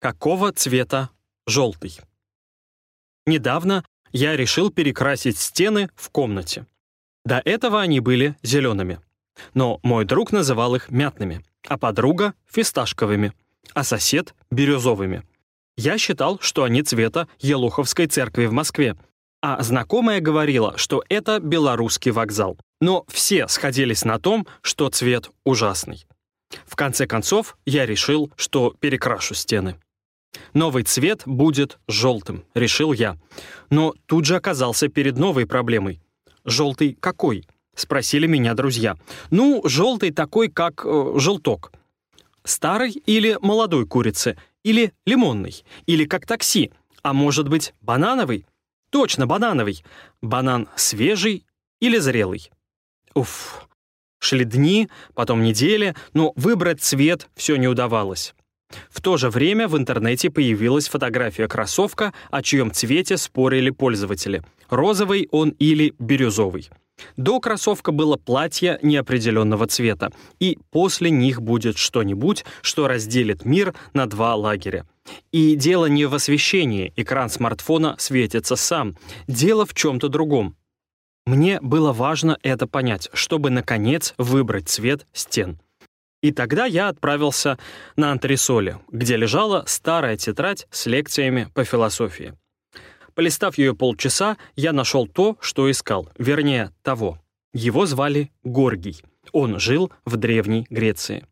Какого цвета желтый? Недавно я решил перекрасить стены в комнате. До этого они были зелеными. Но мой друг называл их мятными, а подруга — фисташковыми, а сосед — бирюзовыми. Я считал, что они цвета Елуховской церкви в Москве, а знакомая говорила, что это белорусский вокзал. Но все сходились на том, что цвет ужасный. В конце концов, я решил, что перекрашу стены. Новый цвет будет желтым, решил я. Но тут же оказался перед новой проблемой. Желтый какой? Спросили меня друзья. Ну, желтый такой, как э, желток. Старый или молодой курицы? Или лимонный? Или как такси? А может быть, банановый? Точно, банановый. Банан свежий или зрелый? Уф. Шли дни, потом недели, но выбрать цвет все не удавалось. В то же время в интернете появилась фотография кроссовка, о чьем цвете спорили пользователи. Розовый он или бирюзовый. До кроссовка было платье неопределенного цвета, и после них будет что-нибудь, что разделит мир на два лагеря. И дело не в освещении, экран смартфона светится сам, дело в чем-то другом. Мне было важно это понять, чтобы, наконец, выбрать цвет стен. И тогда я отправился на антресоли, где лежала старая тетрадь с лекциями по философии. Полистав ее полчаса, я нашел то, что искал, вернее, того. Его звали Горгий. Он жил в Древней Греции.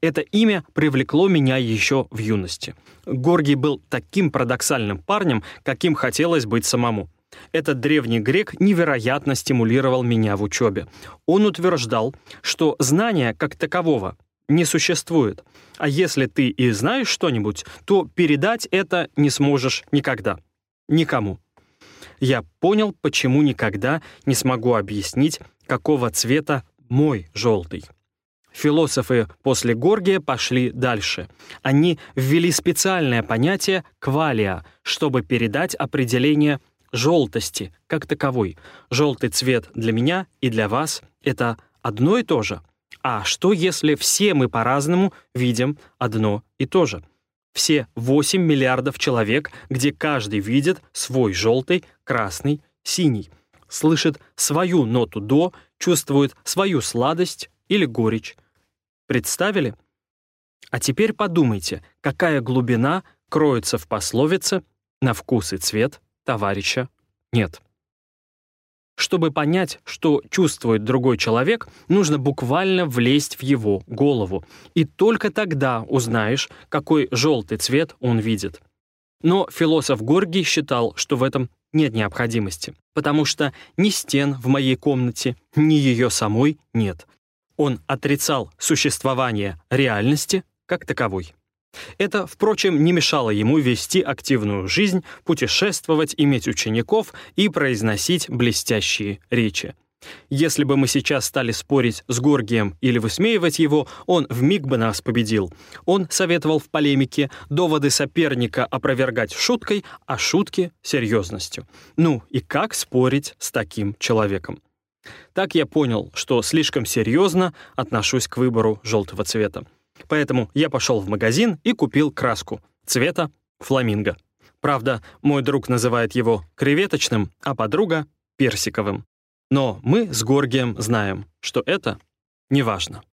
Это имя привлекло меня еще в юности. Горгий был таким парадоксальным парнем, каким хотелось быть самому. Этот древний грек невероятно стимулировал меня в учебе. Он утверждал, что знания как такового не существует, а если ты и знаешь что-нибудь, то передать это не сможешь никогда. Никому. Я понял, почему никогда не смогу объяснить, какого цвета мой желтый. Философы после Горгия пошли дальше. Они ввели специальное понятие «квалия», чтобы передать определение желтости как таковой. Желтый цвет для меня и для вас — это одно и то же. А что, если все мы по-разному видим одно и то же? Все 8 миллиардов человек, где каждый видит свой желтый, красный, синий, слышит свою ноту «до», чувствует свою сладость или горечь. Представили? А теперь подумайте, какая глубина кроется в пословице «на вкус и цвет товарища нет. Чтобы понять, что чувствует другой человек, нужно буквально влезть в его голову. И только тогда узнаешь, какой желтый цвет он видит. Но философ Горгий считал, что в этом нет необходимости, потому что ни стен в моей комнате, ни ее самой нет. Он отрицал существование реальности как таковой. Это, впрочем, не мешало ему вести активную жизнь, путешествовать, иметь учеников и произносить блестящие речи. Если бы мы сейчас стали спорить с Горгием или высмеивать его, он вмиг бы нас победил. Он советовал в полемике доводы соперника опровергать шуткой, а шутки — серьезностью. Ну и как спорить с таким человеком? Так я понял, что слишком серьезно отношусь к выбору желтого цвета. Поэтому я пошел в магазин и купил краску цвета фламинго. Правда, мой друг называет его креветочным, а подруга — персиковым. Но мы с Горгием знаем, что это неважно.